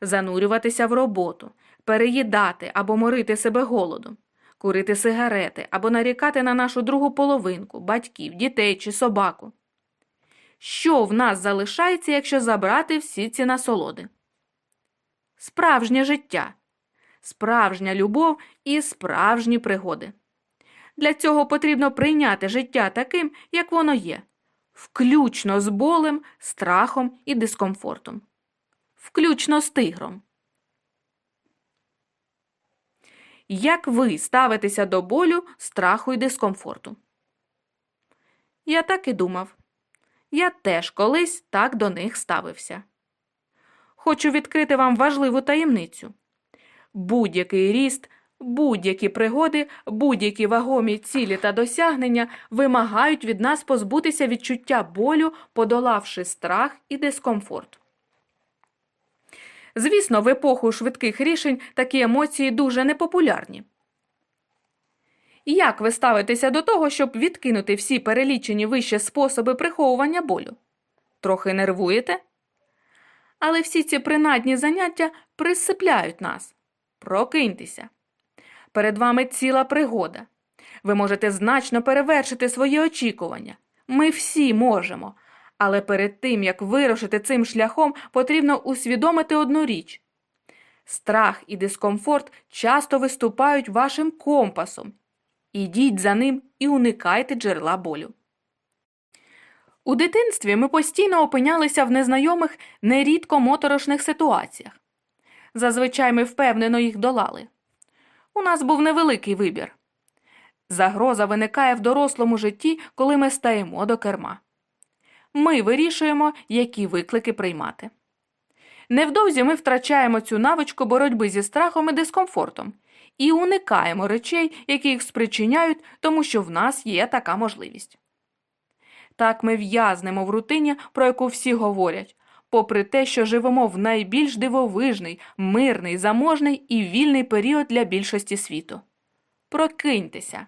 S1: занурюватися в роботу, переїдати або морити себе голодом, курити сигарети або нарікати на нашу другу половинку, батьків, дітей чи собаку. Що в нас залишається, якщо забрати всі ці насолоди? Справжнє життя, справжня любов і справжні пригоди. Для цього потрібно прийняти життя таким, як воно є, включно з болем, страхом і дискомфортом, включно з тигром. Як ви ставитеся до болю, страху і дискомфорту? Я так і думав. Я теж колись так до них ставився. Хочу відкрити вам важливу таємницю будь-який ріст, будь-які пригоди, будь-які вагомі цілі та досягнення вимагають від нас позбутися відчуття болю, подолавши страх і дискомфорт. Звісно, в епоху швидких рішень такі емоції дуже непопулярні. Як ви ставитеся до того, щоб відкинути всі перелічені вище способи приховування болю? Трохи нервуєте? Але всі ці принадні заняття присипляють нас. Прокиньтеся. Перед вами ціла пригода. Ви можете значно перевершити свої очікування. Ми всі можемо. Але перед тим, як вирушити цим шляхом, потрібно усвідомити одну річ страх і дискомфорт часто виступають вашим компасом. Ідіть за ним і уникайте джерела болю. У дитинстві ми постійно опинялися в незнайомих, нерідко моторошних ситуаціях. Зазвичай ми впевнено їх долали. У нас був невеликий вибір. Загроза виникає в дорослому житті, коли ми стаємо до керма. Ми вирішуємо, які виклики приймати. Невдовзі ми втрачаємо цю навичку боротьби зі страхом і дискомфортом і уникаємо речей, які їх спричиняють, тому що в нас є така можливість. Так ми в'язнемо в рутині, про яку всі говорять, попри те, що живемо в найбільш дивовижний, мирний, заможний і вільний період для більшості світу. Прокиньтеся.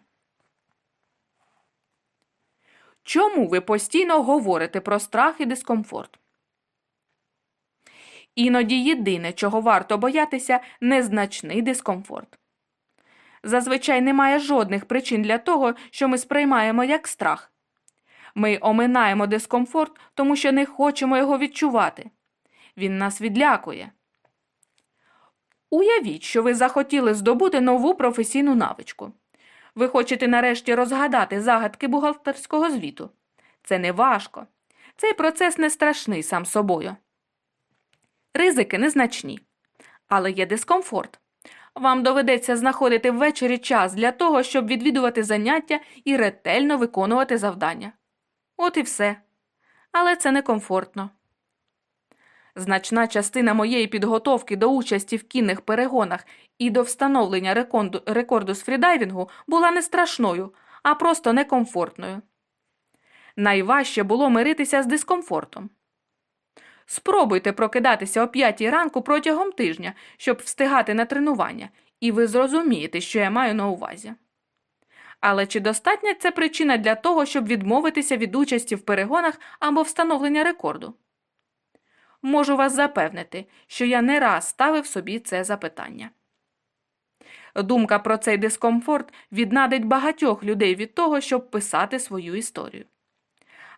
S1: Чому ви постійно говорите про страх і дискомфорт? Іноді єдине, чого варто боятися, незначний дискомфорт. Зазвичай немає жодних причин для того, що ми сприймаємо як страх. Ми оминаємо дискомфорт, тому що не хочемо його відчувати. Він нас відлякує. Уявіть, що ви захотіли здобути нову професійну навичку. Ви хочете нарешті розгадати загадки бухгалтерського звіту. Це не важко. Цей процес не страшний сам собою. Ризики незначні. Але є дискомфорт. Вам доведеться знаходити ввечері час для того, щоб відвідувати заняття і ретельно виконувати завдання. От і все. Але це некомфортно. Значна частина моєї підготовки до участі в кінних перегонах і до встановлення рекорду, рекорду з фрідайвінгу була не страшною, а просто некомфортною. Найважче було миритися з дискомфортом. Спробуйте прокидатися о п'ятій ранку протягом тижня, щоб встигати на тренування, і ви зрозумієте, що я маю на увазі. Але чи достатня це причина для того, щоб відмовитися від участі в перегонах або встановлення рекорду? Можу вас запевнити, що я не раз ставив собі це запитання. Думка про цей дискомфорт віднадить багатьох людей від того, щоб писати свою історію.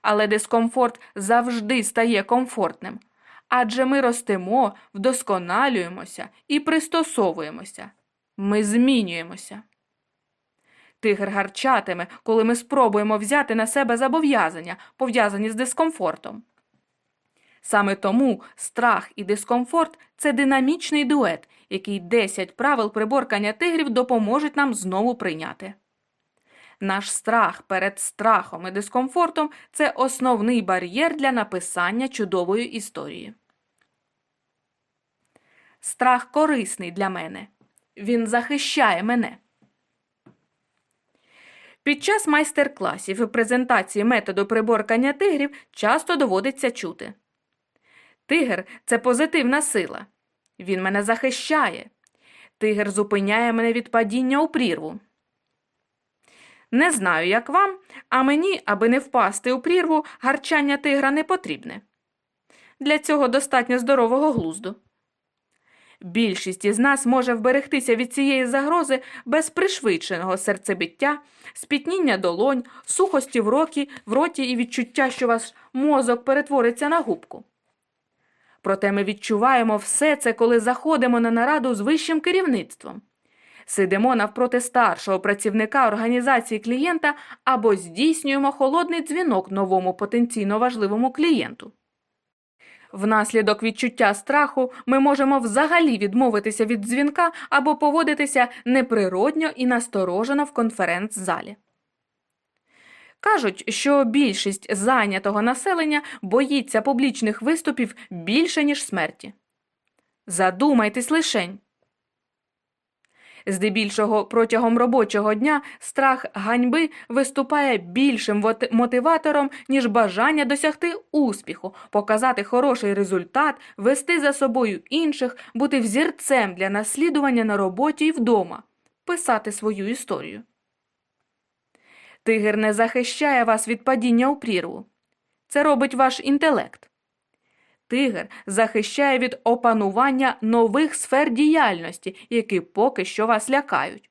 S1: Але дискомфорт завжди стає комфортним, адже ми ростемо, вдосконалюємося і пристосовуємося. Ми змінюємося. Тигр гарчатиме, коли ми спробуємо взяти на себе зобов'язання, пов'язані з дискомфортом. Саме тому страх і дискомфорт це динамічний дует, який 10 правил приборкання тигрів допоможуть нам знову прийняти. Наш страх перед страхом і дискомфортом це основний бар'єр для написання чудової історії. Страх корисний для мене. Він захищає мене. Під час майстер-класів і презентації методу приборкання тигрів часто доводиться чути. Тигр це позитивна сила. Він мене захищає. Тигр зупиняє мене від падіння у прірву. Не знаю, як вам, а мені, аби не впасти у прірву, гарчання тигра не потрібне. Для цього достатньо здорового глузду. Більшість із нас може вберегтися від цієї загрози без пришвидшеного серцебиття, спітніння долонь, сухості в роті, в роті і відчуття, що ваш мозок перетвориться на губку. Проте ми відчуваємо все це, коли заходимо на нараду з вищим керівництвом. Сидимо навпроти старшого працівника організації клієнта або здійснюємо холодний дзвінок новому потенційно важливому клієнту. Внаслідок відчуття страху ми можемо взагалі відмовитися від дзвінка або поводитися неприродньо і насторожено в конференц-залі. Кажуть, що більшість зайнятого населення боїться публічних виступів більше, ніж смерті. Задумайтесь лишень. Здебільшого протягом робочого дня страх ганьби виступає більшим мотиватором, ніж бажання досягти успіху, показати хороший результат, вести за собою інших, бути взірцем для наслідування на роботі і вдома, писати свою історію. Тигр не захищає вас від падіння у прірву. Це робить ваш інтелект. Тигр захищає від опанування нових сфер діяльності, які поки що вас лякають.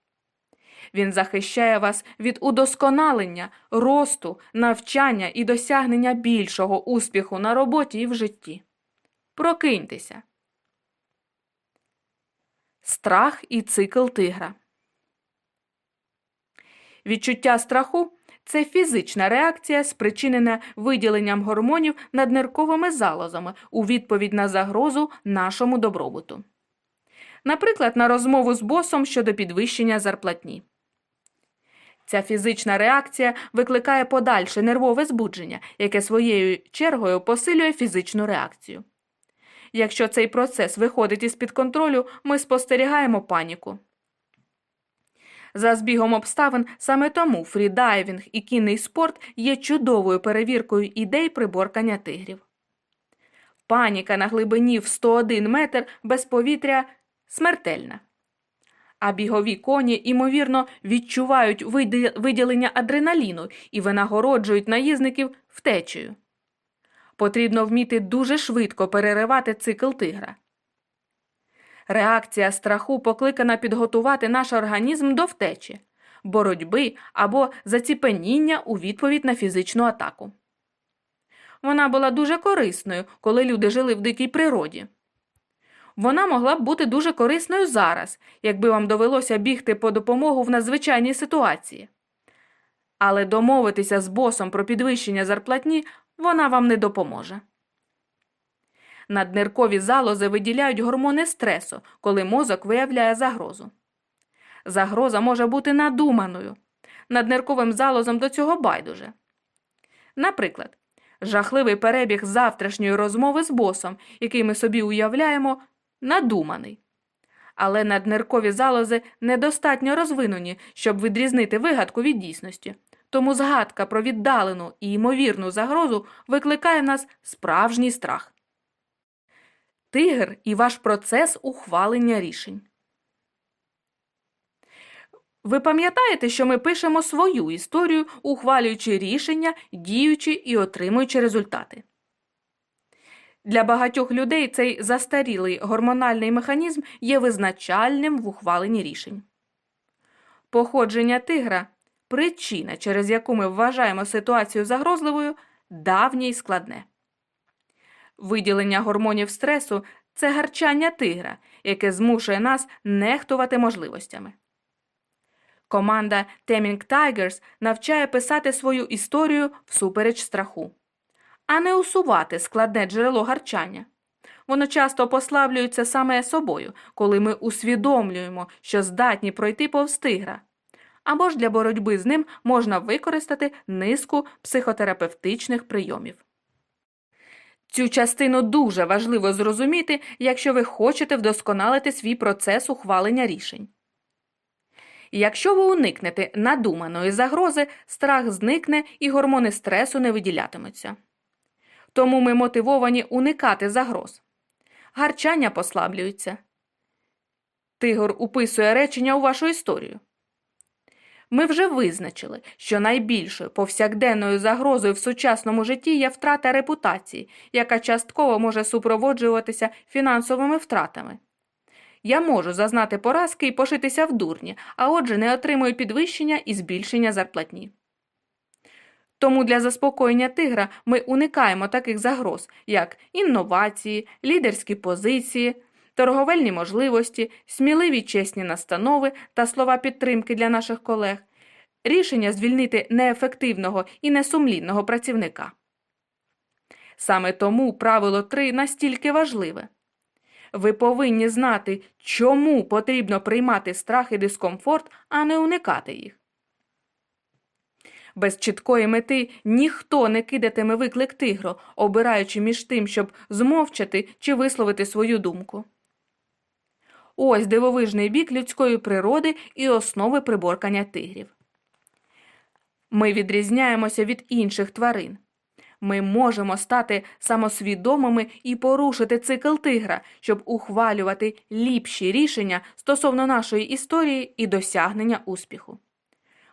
S1: Він захищає вас від удосконалення, росту, навчання і досягнення більшого успіху на роботі і в житті. Прокиньтеся. Страх і цикл тигра. Відчуття страху це фізична реакція, спричинена виділенням гормонів наднирковими залозами у відповідь на загрозу нашому добробуту. Наприклад, на розмову з босом щодо підвищення зарплатні. Ця фізична реакція викликає подальше нервове збудження, яке своєю чергою посилює фізичну реакцію. Якщо цей процес виходить із під контролю, ми спостерігаємо паніку. За збігом обставин саме тому фрідайвінг і кінний спорт є чудовою перевіркою ідей приборкання тигрів. Паніка на глибині в 101 метр без повітря смертельна. А бігові коні, ймовірно, відчувають виділення адреналіну і винагороджують наїзників втечею. Потрібно вміти дуже швидко переривати цикл тигра. Реакція страху покликана підготувати наш організм до втечі, боротьби або заціпеніння у відповідь на фізичну атаку. Вона була дуже корисною, коли люди жили в дикій природі. Вона могла б бути дуже корисною зараз, якби вам довелося бігти по допомогу в надзвичайній ситуації. Але домовитися з босом про підвищення зарплатні вона вам не допоможе. Надниркові залози виділяють гормони стресу, коли мозок виявляє загрозу. Загроза може бути надуманою. Наднирковим залозом до цього байдуже. Наприклад, жахливий перебіг завтрашньої розмови з босом, який ми собі уявляємо, надуманий. Але надниркові залози недостатньо розвинені, щоб відрізнити вигадку від дійсності, Тому згадка про віддалену і ймовірну загрозу викликає в нас справжній страх. Тигр і ваш процес ухвалення рішень. Ви пам'ятаєте, що ми пишемо свою історію, ухвалюючи рішення, діючи і отримуючи результати. Для багатьох людей цей застарілий гормональний механізм є визначальним в ухваленні рішень. Походження тигра причина, через яку ми вважаємо ситуацію загрозливою, давнє і складне. Виділення гормонів стресу це гарчання тигра, яке змушує нас нехтувати можливостями. Команда Teming Tigers навчає писати свою історію всупереч страху, а не усувати складне джерело гарчання. Воно часто послаблюється саме собою, коли ми усвідомлюємо, що здатні пройти повз тигра. Або ж для боротьби з ним можна використати низку психотерапевтичних прийомів. Цю частину дуже важливо зрозуміти, якщо ви хочете вдосконалити свій процес ухвалення рішень. Якщо ви уникнете надуманої загрози, страх зникне і гормони стресу не виділятимуться. Тому ми мотивовані уникати загроз. Гарчання послаблюється. Тигор уписує речення у вашу історію. Ми вже визначили, що найбільшою повсякденною загрозою в сучасному житті є втрата репутації, яка частково може супроводжуватися фінансовими втратами. Я можу зазнати поразки і пошитися в дурні, а отже, не отримую підвищення і збільшення зарплатні. Тому для заспокоєння тигра ми уникаємо таких загроз, як інновації, лідерські позиції, торговельні можливості, сміливі чесні настанови та слова підтримки для наших колег, рішення звільнити неефективного і несумлінного працівника. Саме тому правило 3 настільки важливе. Ви повинні знати, чому потрібно приймати страх і дискомфорт, а не уникати їх. Без чіткої мети ніхто не кидатиме виклик тигру, обираючи між тим, щоб змовчати чи висловити свою думку. Ось дивовижний бік людської природи і основи приборкання тигрів. Ми відрізняємося від інших тварин. Ми можемо стати самосвідомими і порушити цикл тигра, щоб ухвалювати ліпші рішення стосовно нашої історії і досягнення успіху.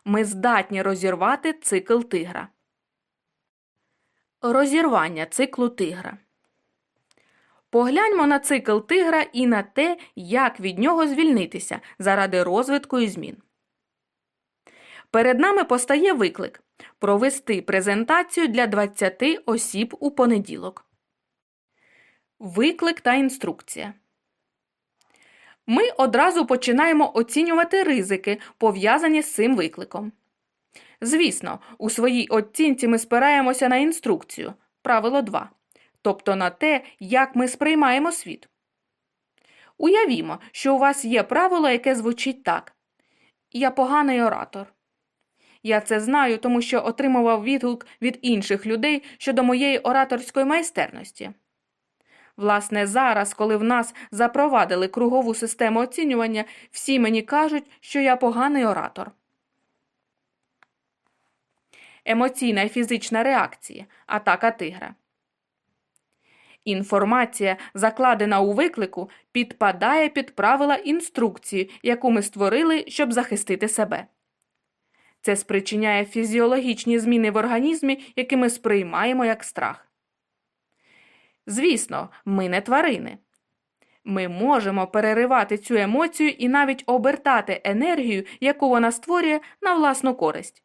S1: Ми здатні розірвати цикл тигра. Розірвання циклу тигра. Погляньмо на цикл тигра і на те, як від нього звільнитися заради розвитку і змін. Перед нами постає виклик провести презентацію для 20 осіб у понеділок. Виклик та інструкція. Ми одразу починаємо оцінювати ризики, пов'язані з цим викликом. Звісно, у своїй оцінці ми спираємося на інструкцію правило 2, тобто на те, як ми сприймаємо світ. Уявімо, що у вас є правило, яке звучить так Я поганий оратор. Я це знаю, тому що отримував відгук від інших людей щодо моєї ораторської майстерності. Власне, зараз, коли в нас запровадили кругову систему оцінювання, всі мені кажуть, що я поганий оратор. Емоційна і фізична реакція атака тигра. Інформація, закладена у виклику, підпадає під правила інструкції, яку ми створили, щоб захистити себе. Це спричиняє фізіологічні зміни в організмі, які ми сприймаємо як страх. Звісно, ми не тварини. Ми можемо переривати цю емоцію і навіть обертати енергію, яку вона створює, на власну користь.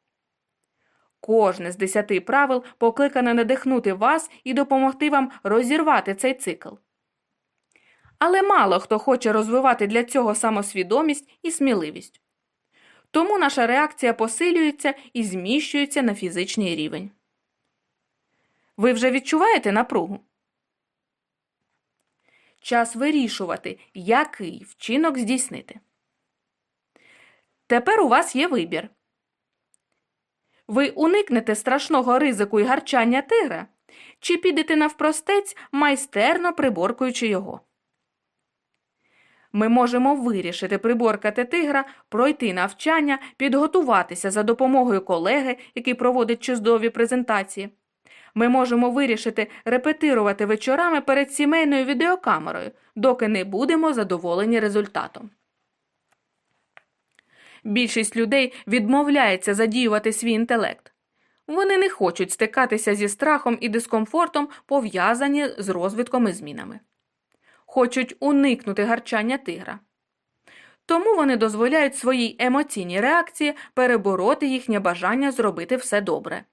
S1: Кожне з десяти правил покликане надихнути вас і допомогти вам розірвати цей цикл. Але мало хто хоче розвивати для цього самосвідомість і сміливість. Тому наша реакція посилюється і зміщується на фізичний рівень. Ви вже відчуваєте напругу? Час вирішувати, який вчинок здійснити. Тепер у вас є вибір. Ви уникнете страшного ризику і гарчання тигра, чи підете навпростець, майстерно приборкуючи його. Ми можемо вирішити приборкати тигра, пройти навчання, підготуватися за допомогою колеги, який проводить чудові презентації. Ми можемо вирішити репетирувати вечорами перед сімейною відеокамерою, доки не будемо задоволені результатом. Більшість людей відмовляється задіювати свій інтелект. Вони не хочуть стикатися зі страхом і дискомфортом, пов'язані з розвитком і змінами. Хочуть уникнути гарчання тигра. Тому вони дозволяють своїй емоційній реакції перебороти їхнє бажання зробити все добре.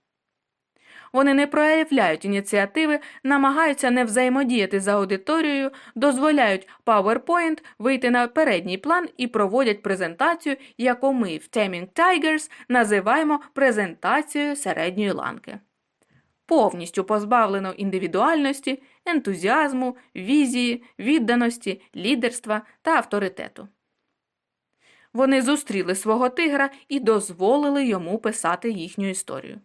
S1: Вони не проявляють ініціативи, намагаються не взаємодіяти з аудиторією, дозволяють PowerPoint вийти на передній план і проводять презентацію, яку ми в Taming Tigers називаємо презентацією середньої ланки. Повністю позбавлено індивідуальності, ентузіазму, візії, відданості, лідерства та авторитету. Вони зустріли свого тигра і дозволили йому писати їхню історію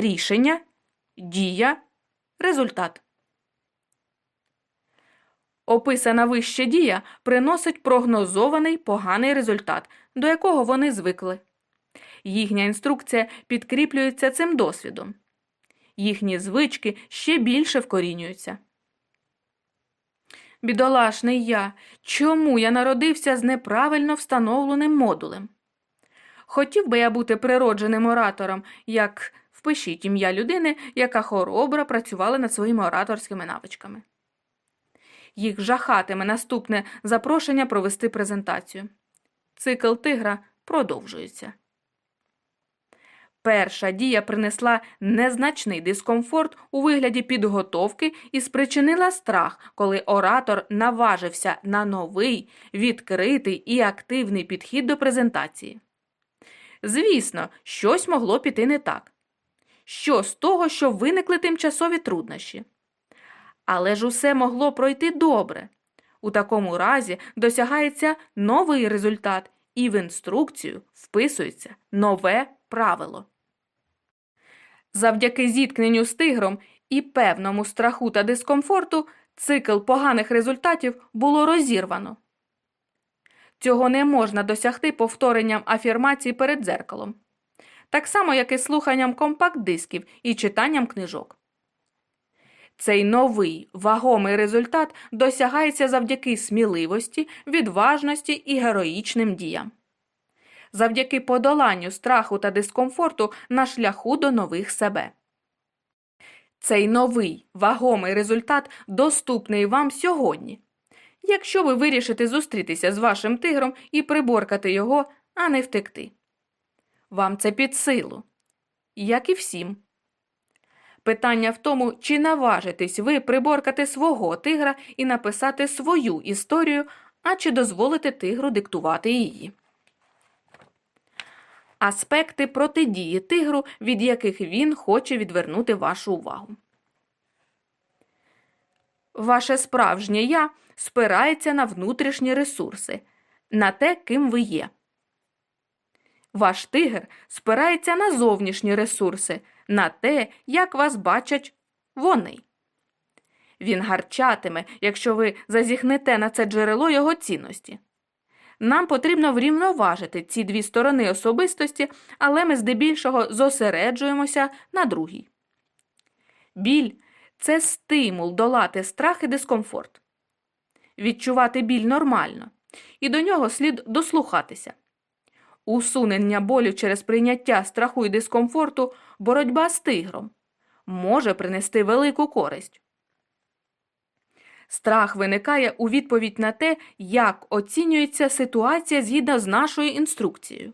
S1: рішення, дія, результат. Описана вище дія приносить прогнозований поганий результат, до якого вони звикли. Їхня інструкція підкріплюється цим досвідом. Їхні звички ще більше вкорінюються. Бідолашний я. Чому я народився з неправильно встановленим модулем? Хотів би я бути природженим оратором, як Впишіть ім'я людини, яка хоробро працювала над своїми ораторськими навичками. Їх жахатиме наступне запрошення провести презентацію. Цикл тигра продовжується. Перша дія принесла незначний дискомфорт у вигляді підготовки і спричинила страх, коли оратор наважився на новий, відкритий і активний підхід до презентації. Звісно, щось могло піти не так що з того, що виникли тимчасові труднощі. Але ж усе могло пройти добре. У такому разі досягається новий результат, і в інструкцію вписується нове правило. Завдяки зіткненню з тигром і певному страху та дискомфорту цикл поганих результатів було розірвано. Цього не можна досягти повторенням афірмацій перед дзеркалом так само, як і слуханням компакт-дисків і читанням книжок. Цей новий вагомий результат досягається завдяки сміливості, відважності і героїчним діям, завдяки подоланню страху та дискомфорту на шляху до нових себе. Цей новий вагомий результат доступний вам сьогодні. Якщо ви вирішите зустрітися з вашим тигром і приборкати його, а не втекти. Вам це під силу, як і всім. Питання в тому, чи наважитесь ви приборкати свого тигра і написати свою історію, а чи дозволите тигру диктувати її. Аспекти протидії тигру, від яких він хоче відвернути вашу увагу. Ваше справжнє я спирається на внутрішні ресурси, на те, ким ви є. Ваш тигр спирається на зовнішні ресурси, на те, як вас бачать вони. Він гарчатиме, якщо ви зазіхнете на це джерело його цінності. Нам потрібно врівноважити ці дві сторони особистості, але ми здебільшого зосереджуємося на другій. Біль це стимул долати страх і дискомфорт. Відчувати біль нормально, і до нього слід дослухатися. Усунення болю через прийняття страху і дискомфорту, боротьба з тигром може принести велику користь. Страх виникає у відповідь на те, як оцінюється ситуація згідно з нашою інструкцією.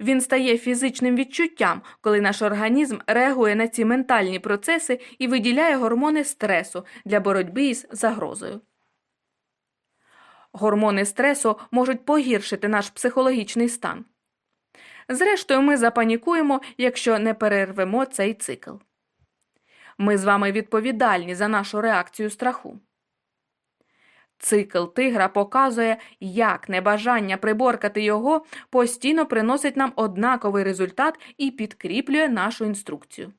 S1: Він стає фізичним відчуттям, коли наш організм реагує на ці ментальні процеси і виділяє гормони стресу для боротьби із загрозою. Гормони стресу можуть погіршити наш психологічний стан. Зрештою, ми запанікуємо, якщо не перервемо цей цикл. Ми з вами відповідальні за нашу реакцію страху. Цикл тигра показує, як небажання приборкати його постійно приносить нам однаковий результат і підкріплює нашу інструкцію.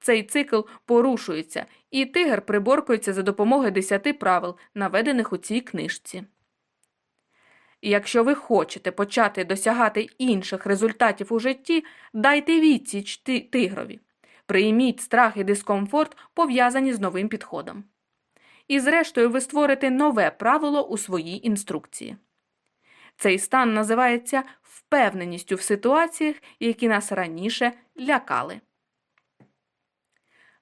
S1: Цей цикл порушується, і тигр приборкується за допомогою 10 правил, наведених у цій книжці. Якщо ви хочете почати досягати інших результатів у житті, дайте відсіч тигрові. Прийміть страх і дискомфорт, пов'язані з новим підходом. І зрештою ви створите нове правило у своїй інструкції. Цей стан називається впевненістю в ситуаціях, які нас раніше лякали.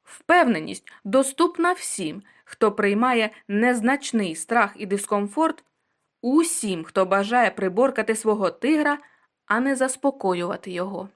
S1: Впевненість доступна всім, хто приймає незначний страх і дискомфорт, усім, хто бажає приборкати свого тигра, а не заспокоювати його.